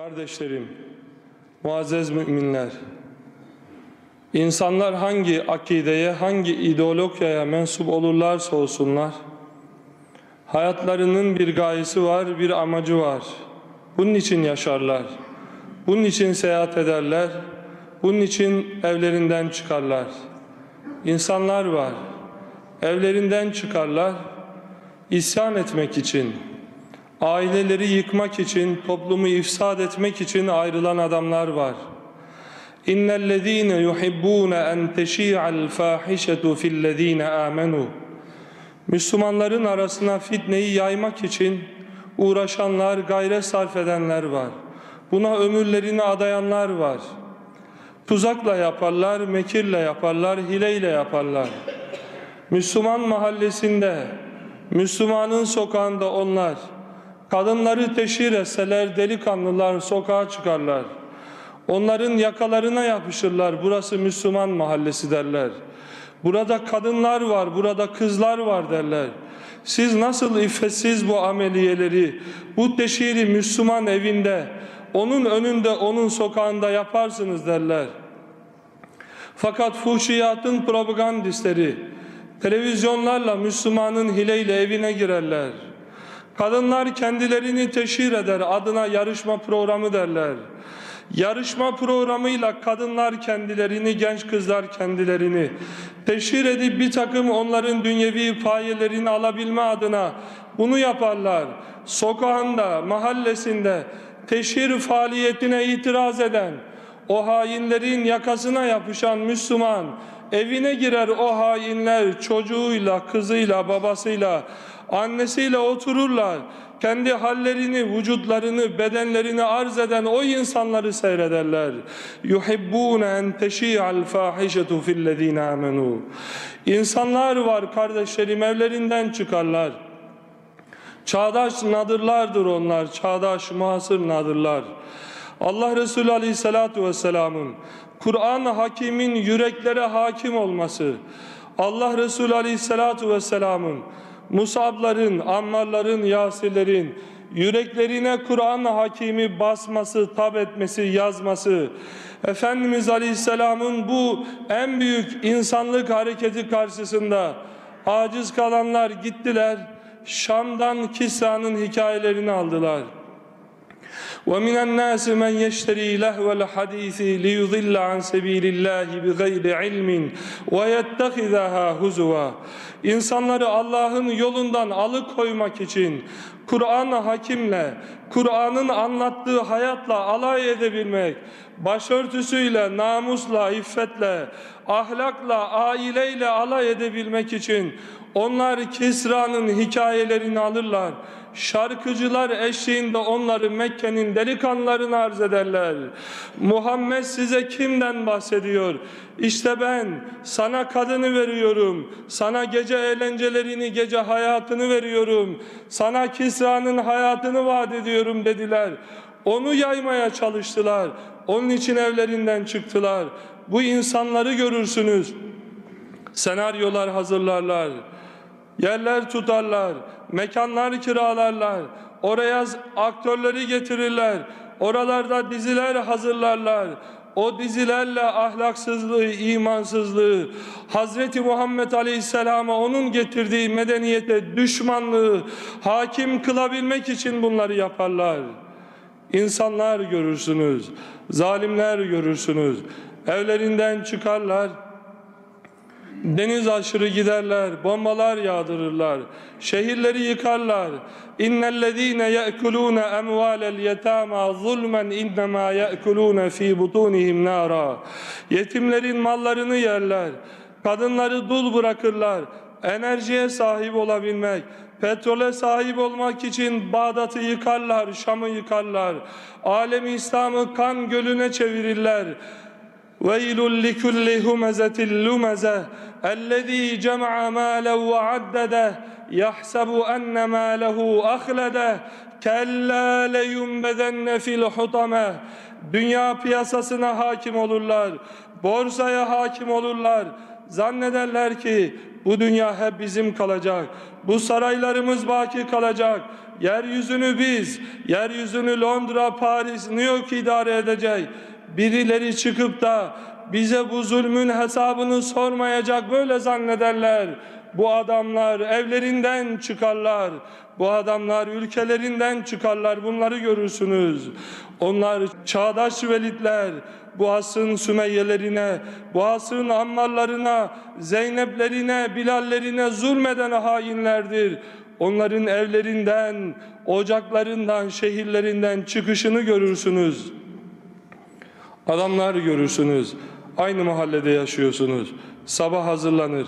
Kardeşlerim, muazzez müminler, insanlar hangi akideye, hangi ideolojiyaya mensup olurlarsa olsunlar, hayatlarının bir gayesi var, bir amacı var. Bunun için yaşarlar, bunun için seyahat ederler, bunun için evlerinden çıkarlar. İnsanlar var, evlerinden çıkarlar, isyan etmek için, aileleri yıkmak için, toplumu ifsad etmek için ayrılan adamlar var. İnnellezîne yuhibbûne en teşî'al fâhişetu fillezîne âmenû. Müslümanların arasına fitneyi yaymak için uğraşanlar, gayret sarf edenler var. Buna ömürlerini adayanlar var. Tuzakla yaparlar, mekirle yaparlar, hileyle yaparlar. Müslüman mahallesinde, Müslümanın sokağında onlar, kadınları teşhir etseler delikanlılar sokağa çıkarlar. Onların yakalarına yapışırlar, burası Müslüman mahallesi derler. Burada kadınlar var, burada kızlar var derler. Siz nasıl iffetsiz bu ameliyeleri, bu teşhiri Müslüman evinde, onun önünde, onun sokağında yaparsınız derler. Fakat fuhşiyatın propagandistleri televizyonlarla Müslümanın hileyle evine girerler. Kadınlar kendilerini teşhir eder, adına yarışma programı derler. Yarışma programıyla kadınlar kendilerini, genç kızlar kendilerini teşhir edip bir takım onların dünyevi payelerini alabilme adına bunu yaparlar. Sokağında, mahallesinde teşhir faaliyetine itiraz eden, o hainlerin yakasına yapışan Müslüman evine girer o hainler çocuğuyla, kızıyla, babasıyla, annesiyle otururlar. Kendi hallerini, vücutlarını, bedenlerini arz eden o insanları seyrederler. Yuhibbun en teşi'al fahişetu fillezine amenu. İnsanlar var kardeşlerim evlerinden çıkarlar. Çağdaş nadırlardır onlar, çağdaş muhasır nadırlar. Allah Resulü Aleyhisselatü Vesselam'ın Kur'an-ı Hakim'in yüreklere hakim olması, Allah Resulü Aleyhisselatü Vesselam'ın Musabların, Ammarların, Yasirlerin yüreklerine Kur'an-ı Hakim'i basması, tab etmesi, yazması, Efendimiz Aleyhisselam'ın bu en büyük insanlık hareketi karşısında aciz kalanlar gittiler, Şam'dan Kisra'nın hikayelerini aldılar. ومن الناس من يشتري لهو الحديث ليضل عن سبيل الله بغير علم ويتخذها هزوا İnsanları Allah'ın yolundan alıkoymak için Kur'an-ı Hakim'le, Kur'an'ın anlattığı hayatla alay edebilmek, başörtüsüyle, namusla, iffetle, ahlakla, aileyle alay edebilmek için onlar Kisra'nın hikayelerini alırlar. Şarkıcılar eşliğinde onları Mekke'nin delikanlılarına arz ederler. Muhammed size kimden bahsediyor? İşte ben sana kadını veriyorum. Sana gece eğlencelerini, gece hayatını veriyorum. Sana Kisra'nın hayatını vaat ediyorum dediler. Onu yaymaya çalıştılar. Onun için evlerinden çıktılar. Bu insanları görürsünüz. Senaryolar hazırlarlar. Yerler tutarlar, mekanlar kiralarlar, oraya aktörleri getirirler, oralarda diziler hazırlarlar. O dizilerle ahlaksızlığı, imansızlığı, Hazreti Muhammed Aleyhisselam'a onun getirdiği medeniyete düşmanlığı hakim kılabilmek için bunları yaparlar. İnsanlar görürsünüz, zalimler görürsünüz, evlerinden çıkarlar, Deniz aşırı giderler, bombalar yağdırırlar, şehirleri yıkarlar. İnnellezîne ye'kulûne emvâlel yetâmâ zulmen innemâ ye'kulûne fî butûnihim nârâ. Yetimlerin mallarını yerler, kadınları dul bırakırlar. Enerjiye sahip olabilmek, petrole sahip olmak için Bağdat'ı yıkarlar, Şam'ı yıkarlar. Alemi İslam'ı kan gölüne çevirirler. ويل لكل همزة لمزة الذي جمع مالا وعدده يحسب أن ماله أخلده كلا لينبذن في الحطمة Dünya piyasasına hakim olurlar. borsaya hakim olurlar. Zannederler ki bu dünya hep bizim kalacak. Bu saraylarımız baki kalacak. Yeryüzünü biz, yeryüzünü Londra, Paris, New York idare edecek. Birileri çıkıp da bize bu zulmün hesabını sormayacak böyle zannederler. Bu adamlar evlerinden çıkarlar. Bu adamlar ülkelerinden çıkarlar. Bunları görürsünüz. Onlar çağdaş velitler. Bu asrın Sümeyyelerine, bu asrın Ammarlarına, Zeyneplerine, Bilallerine zulmeden hainlerdir. Onların evlerinden, ocaklarından, şehirlerinden çıkışını görürsünüz. Adamlar görürsünüz. Aynı mahallede yaşıyorsunuz. Sabah hazırlanır.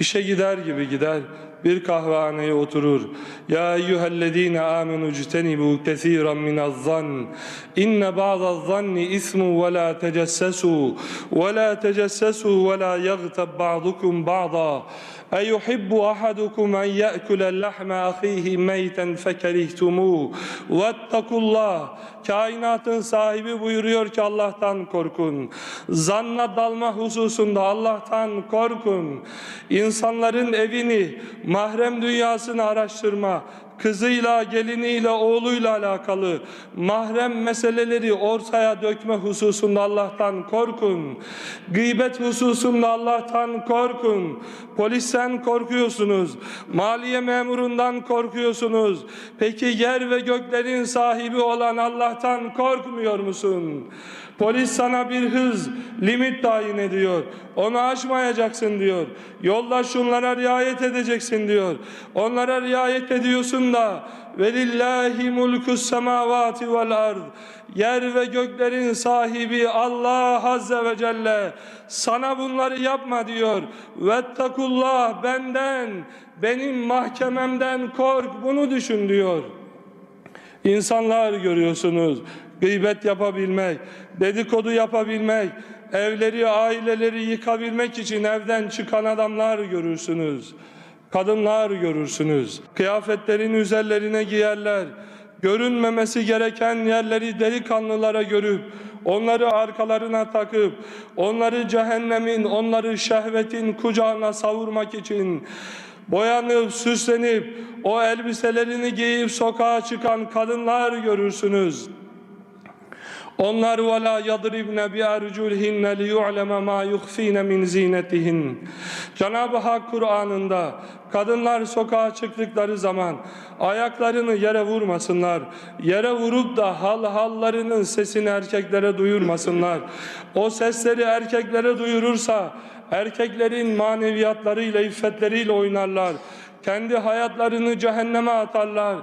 İşe gider gibi gider Bir kahvehaneye oturur. Ya eyyühellezine amenu ctenibu kesiran minaz-zann. İnne ba'daz-zanni ismu ve la tecessesu ve la tecessesu ve la yagtab ba'dukum ba'da. أيحب أحدكم أن يأكل اللحم أخيه ميتا فكرهتموه واتقوا الله Kainatın sahibi buyuruyor ki Allah'tan korkun. Zanna dalma hususunda Allah'tan korkun. İnsanların evini, mahrem dünyasını araştırma, kızıyla, geliniyle, oğluyla alakalı mahrem meseleleri ortaya dökme hususunda Allah'tan korkun. Gıybet hususunda Allah'tan korkun. Polisten korkuyorsunuz. Maliye memurundan korkuyorsunuz. Peki yer ve göklerin sahibi olan Allah'tan korkmuyor musun? Polis sana bir hız, limit tayin ediyor. Onu aşmayacaksın diyor. Yolda şunlara riayet edeceksin diyor. Onlara riayet ediyorsun da velillahi mulkus semavati vel ard. Yer ve göklerin sahibi Allah Azze ve Celle sana bunları yapma diyor. Vettakullah benden, benim mahkememden kork bunu düşün diyor. İnsanlar görüyorsunuz gıybet yapabilmek, dedikodu yapabilmek, evleri, aileleri yıkabilmek için evden çıkan adamlar görürsünüz. Kadınlar görürsünüz. Kıyafetlerin üzerlerine giyerler. Görünmemesi gereken yerleri delikanlılara görüp, onları arkalarına takıp, onları cehennemin, onları şehvetin kucağına savurmak için boyanıp, süslenip, o elbiselerini giyip sokağa çıkan kadınlar görürsünüz. Onlar bi erculhinne li yu'leme ma yukhfine min zinetihin. Cenab-ı Hak Kur'an'ında kadınlar sokağa çıktıkları zaman ayaklarını yere vurmasınlar. Yere vurup da hal hallarının sesini erkeklere duyurmasınlar. O sesleri erkeklere duyurursa erkeklerin maneviyatlarıyla, iffetleriyle oynarlar. Kendi hayatlarını cehenneme atarlar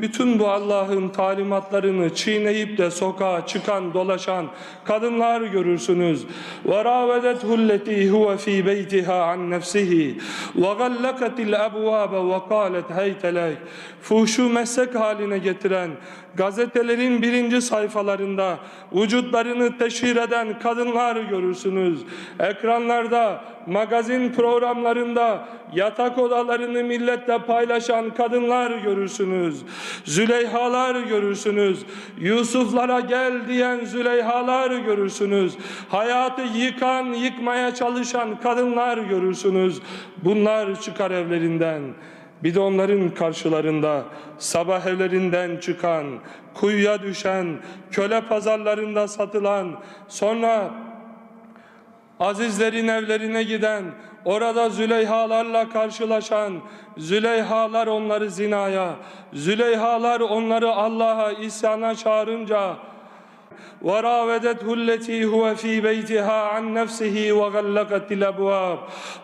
bütün bu Allah'ın talimatlarını çiğneyip de sokağa çıkan dolaşan kadınlar görürsünüz. Ve ravedet hulleti huve fi beytiha an nefsihi ve gallakatil ebvabe ve kalet heytelek. Fuhşu meslek haline getiren gazetelerin birinci sayfalarında vücutlarını teşhir eden kadınlar görürsünüz. Ekranlarda, magazin programlarında yatak odalarını milletle paylaşan kadınlar görürsünüz. Züleyhalar görürsünüz. Yusuflara gel diyen Züleyhalar görürsünüz. Hayatı yıkan, yıkmaya çalışan kadınlar görürsünüz. Bunlar çıkar evlerinden. Bir de onların karşılarında sabah evlerinden çıkan, kuyuya düşen, köle pazarlarında satılan, sonra azizlerin evlerine giden, orada Züleyhalarla karşılaşan, Züleyhalar onları zinaya, Züleyhalar onları Allah'a isyana çağırınca, وراودته التي هو في بيتها عن نفسه وغلقت الأبواب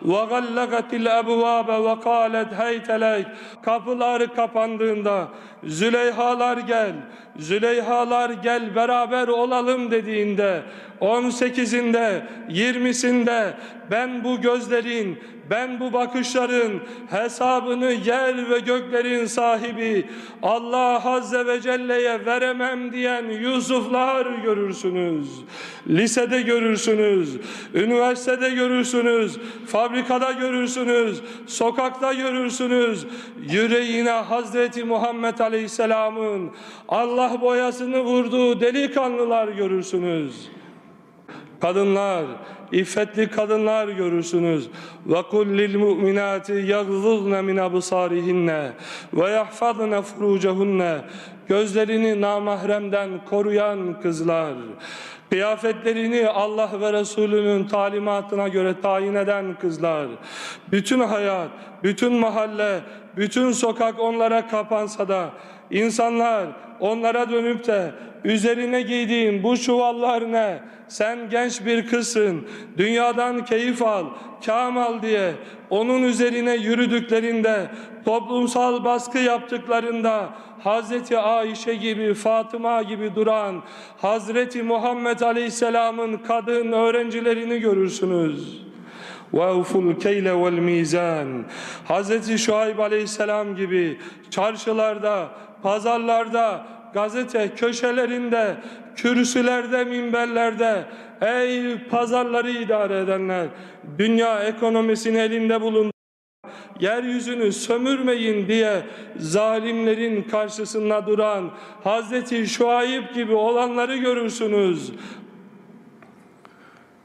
وغلقت الأبواب وقالت هيت لك kapılar kapandığında Züleyhalar gel Züleyhalar gel beraber olalım dediğinde 18'inde 20'sinde ben bu gözlerin ben bu bakışların hesabını yer ve göklerin sahibi Allah Azze ve Celle'ye veremem diyen Yusuflar görürsünüz. Lisede görürsünüz, üniversitede görürsünüz, fabrikada görürsünüz, sokakta görürsünüz. Yüreğine Hazreti Muhammed Aleyhisselam'ın Allah boyasını vurduğu delikanlılar görürsünüz. kadınlar, iffetli kadınlar görürsünüz. Ve kul lil mu'minati yagzuzna min absarihinne ve yahfazna furucehunne. Gözlerini namahremden koruyan kızlar. Kıyafetlerini Allah ve Resulünün talimatına göre tayin eden kızlar. Bütün hayat, bütün mahalle, bütün sokak onlara kapansa da insanlar onlara dönüp de üzerine giydiğin bu çuvallar ne? Sen genç bir kızsın, dünyadan keyif al, kam al diye onun üzerine yürüdüklerinde, toplumsal baskı yaptıklarında Hazreti Ayşe gibi, Fatıma gibi duran Hazreti Muhammed Aleyhisselam'ın kadın öğrencilerini görürsünüz. وَاَوْفُ الْكَيْلَ وَالْمِيزَانِ Hazreti Şuayb Aleyhisselam gibi çarşılarda, pazarlarda, gazete köşelerinde, kürsülerde, minberlerde ey pazarları idare edenler dünya ekonomisini elinde bulun yeryüzünü sömürmeyin diye zalimlerin karşısında duran Hazreti Şuayb gibi olanları görürsünüz.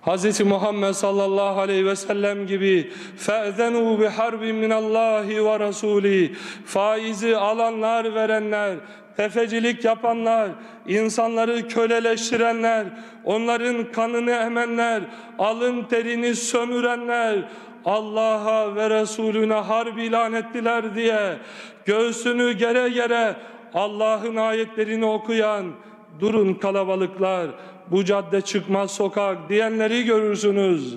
Hz. Muhammed sallallahu aleyhi ve sellem gibi fe'zenu bi harbin minallahi ve rasuli faizi alanlar verenler tefecilik yapanlar, insanları köleleştirenler, onların kanını emenler, alın terini sömürenler, Allah'a ve Resulüne harp ilan ettiler diye göğsünü gere gere Allah'ın ayetlerini okuyan durun kalabalıklar bu cadde çıkmaz sokak diyenleri görürsünüz.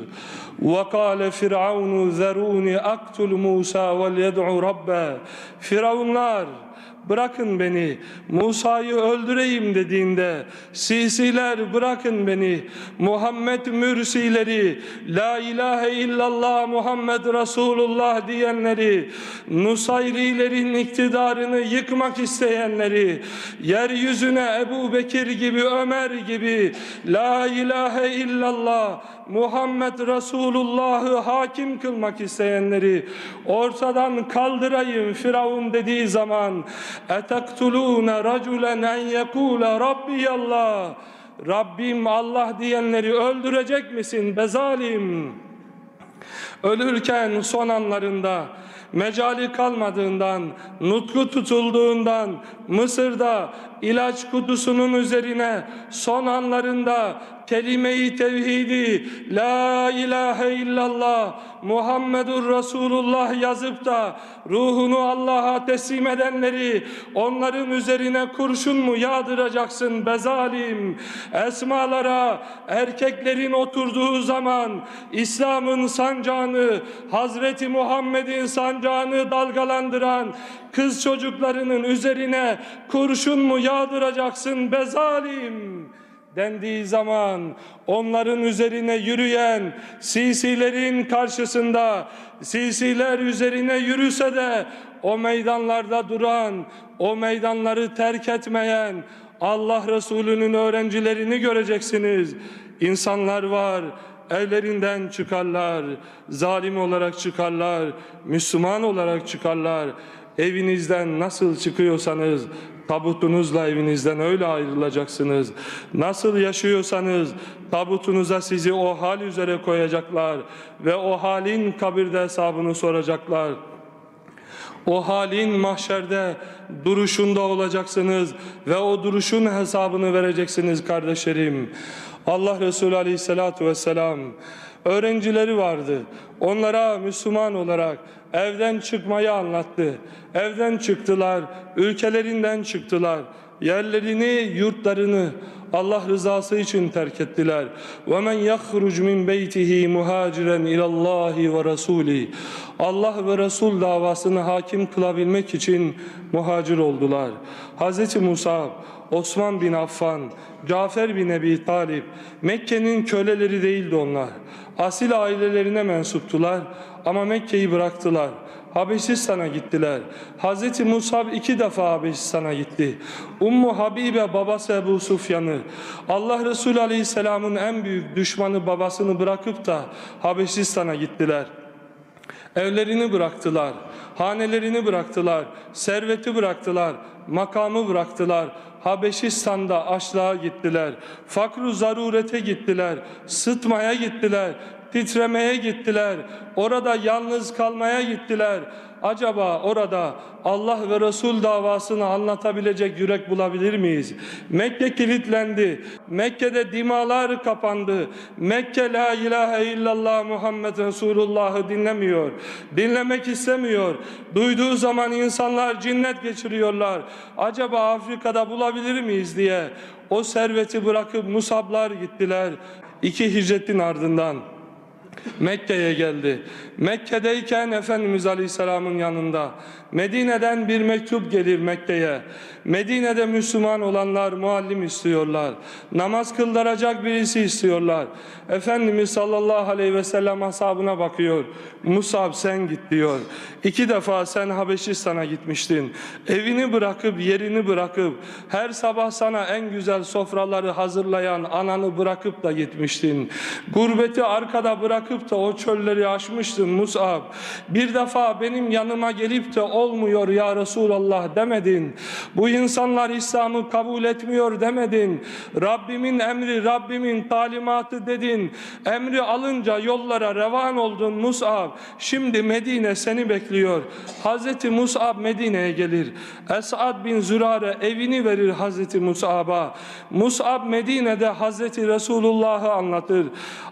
وَقَالَ فِرْعَوْنُ ذَرُونِ اَقْتُلْ مُوسَى وَلْيَدْعُ رَبَّهِ Firavunlar bırakın beni Musa'yı öldüreyim dediğinde sisiler bırakın beni Muhammed mürsileri la ilahe illallah Muhammed Resulullah diyenleri Nusayrilerin iktidarını yıkmak isteyenleri yeryüzüne Ebu Bekir gibi Ömer gibi la ilahe illallah Muhammed Resulullah'ı hakim kılmak isteyenleri ortadan kaldırayım Firavun dediği zaman etektulune raculen en yekule rabbiyallah Rabbim Allah diyenleri öldürecek misin bezalim ölürken son anlarında mecali kalmadığından, nutku tutulduğundan, Mısır'da ilaç kutusunun üzerine son anlarında kelime-i tevhidi La ilahe illallah Muhammedur Resulullah yazıp da ruhunu Allah'a teslim edenleri onların üzerine kurşun mu yağdıracaksın bezalim esmalara erkeklerin oturduğu zaman İslam'ın sancağını Hazreti Muhammed'in sancağını dalgalandıran kız çocuklarının üzerine kurşun mu yağdıracaksın bezalim dendiği zaman onların üzerine yürüyen sisilerin karşısında sisiler üzerine yürüse de o meydanlarda duran o meydanları terk etmeyen Allah Resulü'nün öğrencilerini göreceksiniz. İnsanlar var evlerinden çıkarlar, zalim olarak çıkarlar, Müslüman olarak çıkarlar. Evinizden nasıl çıkıyorsanız tabutunuzla evinizden öyle ayrılacaksınız. Nasıl yaşıyorsanız tabutunuza sizi o hal üzere koyacaklar ve o halin kabirde hesabını soracaklar. O halin mahşerde duruşunda olacaksınız ve o duruşun hesabını vereceksiniz kardeşlerim. Allah Resulü Aleyhisselatü Vesselam öğrencileri vardı. Onlara Müslüman olarak evden çıkmayı anlattı. Evden çıktılar, ülkelerinden çıktılar. Yerlerini, yurtlarını Allah rızası için terk ettiler. Ve men yahruc min beytihi muhaciren ilallahi ve rasuli. Allah ve Resul davasını hakim kılabilmek için muhacir oldular. Hz. Musa, Osman bin Affan, Cafer bin Ebi Talip, Mekke'nin köleleri değildi onlar. Asil ailelerine mensuptular ama Mekke'yi bıraktılar. Habeşistan'a gittiler. Hz. Musab iki defa Habeşistan'a gitti. Ummu Habibe babası Ebu Sufyan'ı, Allah Resulü Aleyhisselam'ın en büyük düşmanı babasını bırakıp da Habeşistan'a gittiler. Evlerini bıraktılar, hanelerini bıraktılar, serveti bıraktılar, makamı bıraktılar. Habeşistan'da açlığa gittiler. Fakru zarurete gittiler. Sıtmaya gittiler. Titremeye gittiler. Orada yalnız kalmaya gittiler. Acaba orada Allah ve Resul davasını anlatabilecek yürek bulabilir miyiz? Mekke kilitlendi. Mekke'de dimalar kapandı. Mekke la ilahe illallah Muhammed Resulullah'ı dinlemiyor. Dinlemek istemiyor. Duyduğu zaman insanlar cinnet geçiriyorlar. Acaba Afrika'da bulabilir miyiz diye o serveti bırakıp Musablar gittiler. İki hicretin ardından. Mekke'ye geldi. Mekke'deyken Efendimiz Aleyhisselam'ın yanında Medine'den bir mektup gelir Mekke'ye. Medine'de Müslüman olanlar muallim istiyorlar. Namaz kıldıracak birisi istiyorlar. Efendimiz sallallahu aleyhi ve sellem ashabına bakıyor. Musab sen git diyor. İki defa sen Habeşistan'a gitmiştin. Evini bırakıp yerini bırakıp her sabah sana en güzel sofraları hazırlayan ananı bırakıp da gitmiştin. Gurbeti arkada bırakıp da o çölleri aşmıştın Musab. Bir defa benim yanıma gelip de olmuyor ya Resulallah demedin. Bu insanlar İslam'ı kabul etmiyor demedin. Rabbimin emri, Rabbimin talimatı dedin. Emri alınca yollara revan oldun Musab. Şimdi Medine seni bekliyor. Hazreti Musab Medine'ye gelir. Esad bin Zürare evini verir Hazreti Musab'a. Musab Medine'de Hazreti Resulullah'ı anlatır.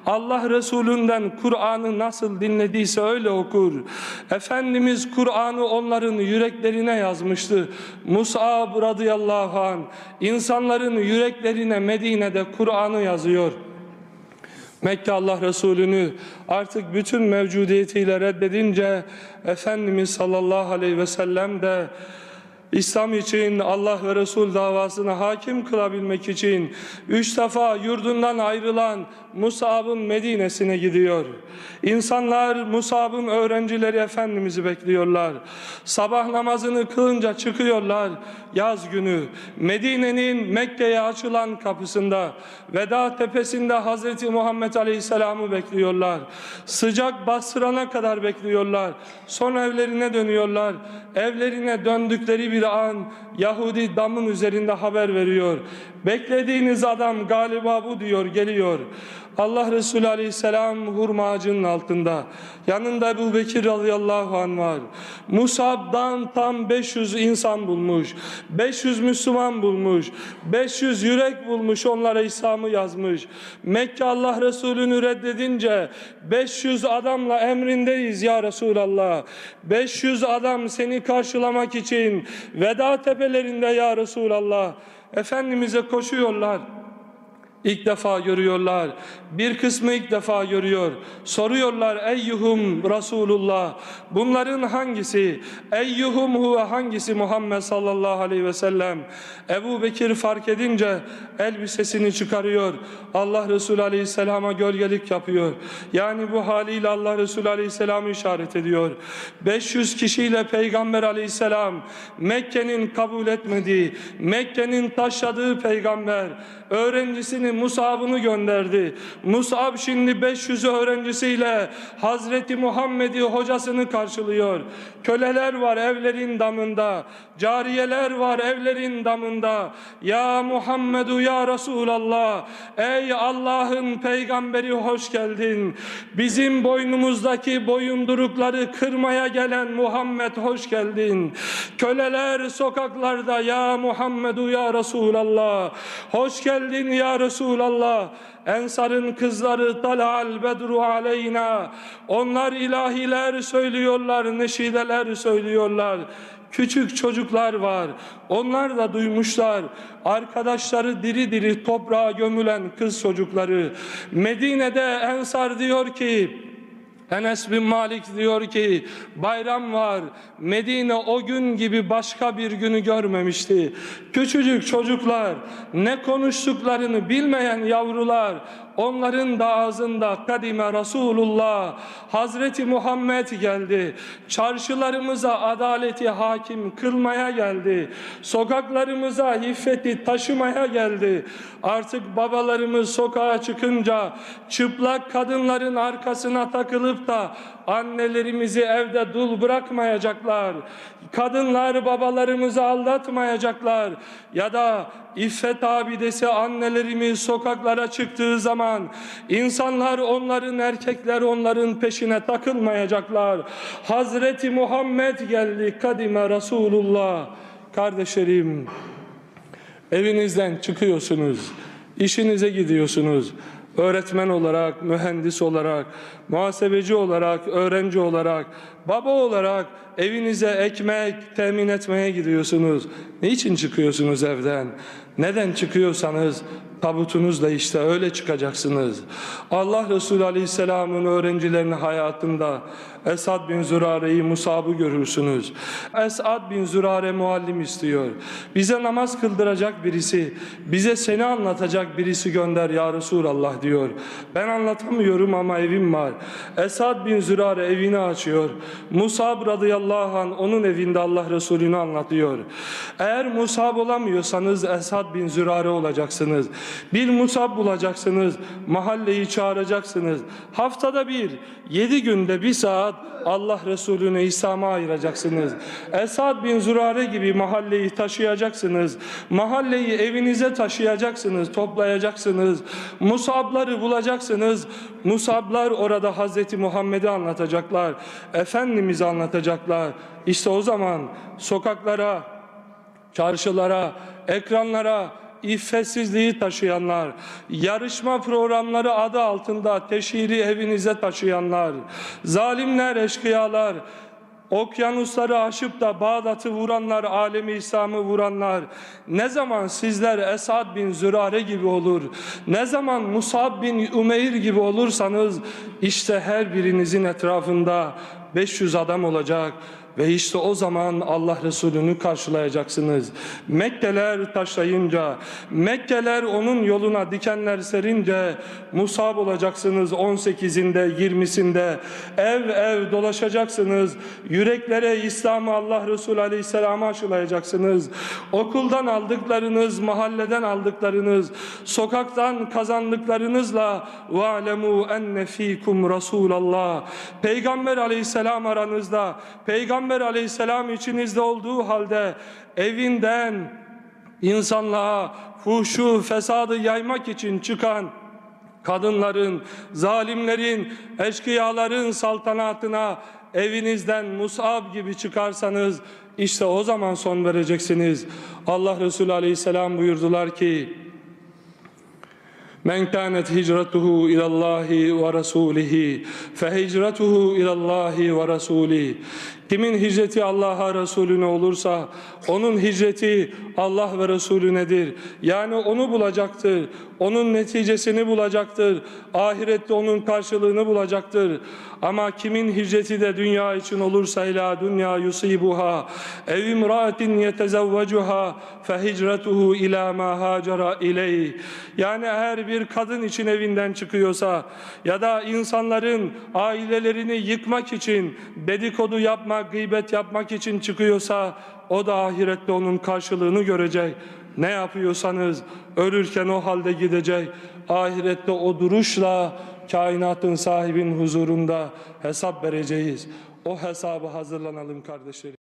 Allah Resulünden Kur'an'ı nasıl dinlediyse öyle okur. Efendimiz Kur'an'ı onların yüreklerine yazmıştı. Musab radıyallahu an insanların yüreklerine Medine'de Kur'an'ı yazıyor. Mekke Allah Resulü'nü artık bütün mevcudiyetiyle reddedince Efendimiz sallallahu aleyhi ve sellem de İslam için Allah ve Resul davasına hakim kılabilmek için üç defa yurdundan ayrılan Musab'ın Medine'sine gidiyor. İnsanlar Musab'ın öğrencileri Efendimiz'i bekliyorlar. Sabah namazını kılınca çıkıyorlar. Yaz günü Medine'nin Mekke'ye açılan kapısında Veda tepesinde Hazreti Muhammed Aleyhisselam'ı bekliyorlar. Sıcak bastırana kadar bekliyorlar. Son evlerine dönüyorlar. Evlerine döndükleri bir an Yahudi damın üzerinde haber veriyor. Beklediğiniz adam galiba bu diyor geliyor. Allah Resulü Aleyhisselam hurma ağacının altında. Yanında Ebu Bekir radıyallahu anh var. Musab'dan tam 500 insan bulmuş. 500 Müslüman bulmuş. 500 yürek bulmuş onlara İslam'ı yazmış. Mekke Allah Resulü'nü reddedince 500 adamla emrindeyiz ya Resulallah. 500 adam seni karşılamak için veda tepelerinde ya Resulallah. Efendimiz'e koşuyorlar. İlk defa görüyorlar. Bir kısmı ilk defa görüyor. Soruyorlar eyyuhum Resulullah. Bunların hangisi? Eyyuhum huve hangisi Muhammed sallallahu aleyhi ve sellem? Ebu Bekir fark edince elbisesini çıkarıyor. Allah Resulü aleyhisselama gölgelik yapıyor. Yani bu haliyle Allah Resulü aleyhisselamı işaret ediyor. 500 kişiyle Peygamber aleyhisselam Mekke'nin kabul etmediği, Mekke'nin taşladığı peygamber öğrencisini Musab'ını gönderdi. Musab şimdi 500 öğrencisiyle Hazreti Muhammed'i hocasını karşılıyor. Köleler var evlerin damında. Cariyeler var evlerin damında. Ya Muhammedu ya Resulallah. Ey Allah'ın peygamberi hoş geldin. Bizim boynumuzdaki boyundurukları kırmaya gelen Muhammed hoş geldin. Köleler sokaklarda ya Muhammedu ya Resulallah. Hoş geldin ya Resulallah. Ensar'ın kızları talal bedru aleyna. Onlar ilahiler söylüyorlar, neşideler söylüyorlar. Küçük çocuklar var. Onlar da duymuşlar. Arkadaşları diri diri toprağa gömülen kız çocukları. Medine'de Ensar diyor ki Enes bin Malik diyor ki bayram var. Medine o gün gibi başka bir günü görmemişti. Küçücük çocuklar ne konuştuklarını bilmeyen yavrular onların da ağzında kadime Resulullah Hazreti Muhammed geldi. Çarşılarımıza adaleti hakim kılmaya geldi. Sokaklarımıza iffeti taşımaya geldi. Artık babalarımız sokağa çıkınca çıplak kadınların arkasına takılıp da annelerimizi evde dul bırakmayacaklar. Kadınlar babalarımızı aldatmayacaklar. Ya da İffet abidesi annelerimiz sokaklara çıktığı zaman insanlar onların erkekler onların peşine takılmayacaklar. Hazreti Muhammed geldi kadime Resulullah. Kardeşlerim evinizden çıkıyorsunuz, işinize gidiyorsunuz. Öğretmen olarak, mühendis olarak, muhasebeci olarak, öğrenci olarak, baba olarak evinize ekmek temin etmeye gidiyorsunuz. Niçin çıkıyorsunuz evden? Neden çıkıyorsanız tabutunuzla işte öyle çıkacaksınız. Allah Resulü Aleyhisselam'ın öğrencilerinin hayatında Esad bin Zürare'yi Musab'ı görürsünüz. Esad bin Zürare muallim istiyor. Bize namaz kıldıracak birisi, bize seni anlatacak birisi gönder ya Resulallah diyor. Ben anlatamıyorum ama evim var. Esad bin Zürare evini açıyor. Musab radıyallahu anh onun evinde Allah Resulü'nü anlatıyor. Eğer Musab olamıyorsanız Esad bin Zürare olacaksınız. Bir Musab bulacaksınız. Mahalleyi çağıracaksınız. Haftada bir, yedi günde bir saat Allah Resulü'nü İslam'a ayıracaksınız. Esad bin Zürare gibi mahalleyi taşıyacaksınız. Mahalleyi evinize taşıyacaksınız, toplayacaksınız. Musabları bulacaksınız. Musablar orada Hazreti Muhammed'i anlatacaklar. Efendimiz'i anlatacaklar. İşte o zaman sokaklara, çarşılara, ekranlara, iffetsizliği taşıyanlar, yarışma programları adı altında teşhiri evinize taşıyanlar, zalimler, eşkıyalar, okyanusları aşıp da Bağdat'ı vuranlar, alemi İslam'ı vuranlar, ne zaman sizler Esad bin Zürare gibi olur, ne zaman Musab bin Umeyr gibi olursanız, işte her birinizin etrafında 500 adam olacak, ve işte o zaman Allah Resulü'nü karşılayacaksınız. Mekkeler taşlayınca, Mekkeler onun yoluna dikenler serince Musab olacaksınız 18'inde, 20'sinde. Ev ev dolaşacaksınız. Yüreklere İslam'ı Allah Resulü Aleyhisselam'a aşılayacaksınız. Okuldan aldıklarınız, mahalleden aldıklarınız, sokaktan kazandıklarınızla وَعْلَمُوا اَنَّ ف۪يكُمْ رَسُولَ اللّٰهِ Peygamber Aleyhisselam aranızda, Peygamber Peygamber aleyhisselam içinizde olduğu halde evinden insanlığa fuhşu, fesadı yaymak için çıkan kadınların, zalimlerin, eşkıyaların saltanatına evinizden Musab gibi çıkarsanız işte o zaman son vereceksiniz. Allah Resulü aleyhisselam buyurdular ki Men kânet hicretuhu ilallahi ve rasulihi fehicretuhu ilallahi ve rasulihi Kimin hicreti Allah'a Resulüne olursa onun hicreti Allah ve Resulünedir. Yani onu bulacaktır. Onun neticesini bulacaktır. Ahirette onun karşılığını bulacaktır. Ama kimin hicreti de dünya için olursa ila dünya yusibuha ev imraatin yetezevvecuha fehicretuhu ila ma hacera ileyh. Yani eğer bir kadın için evinden çıkıyorsa ya da insanların ailelerini yıkmak için dedikodu yapmak, gıybet yapmak için çıkıyorsa o da ahirette onun karşılığını görecek. Ne yapıyorsanız ölürken o halde gidecek. Ahirette o duruşla kainatın sahibin huzurunda hesap vereceğiz. O hesabı hazırlanalım kardeşlerim.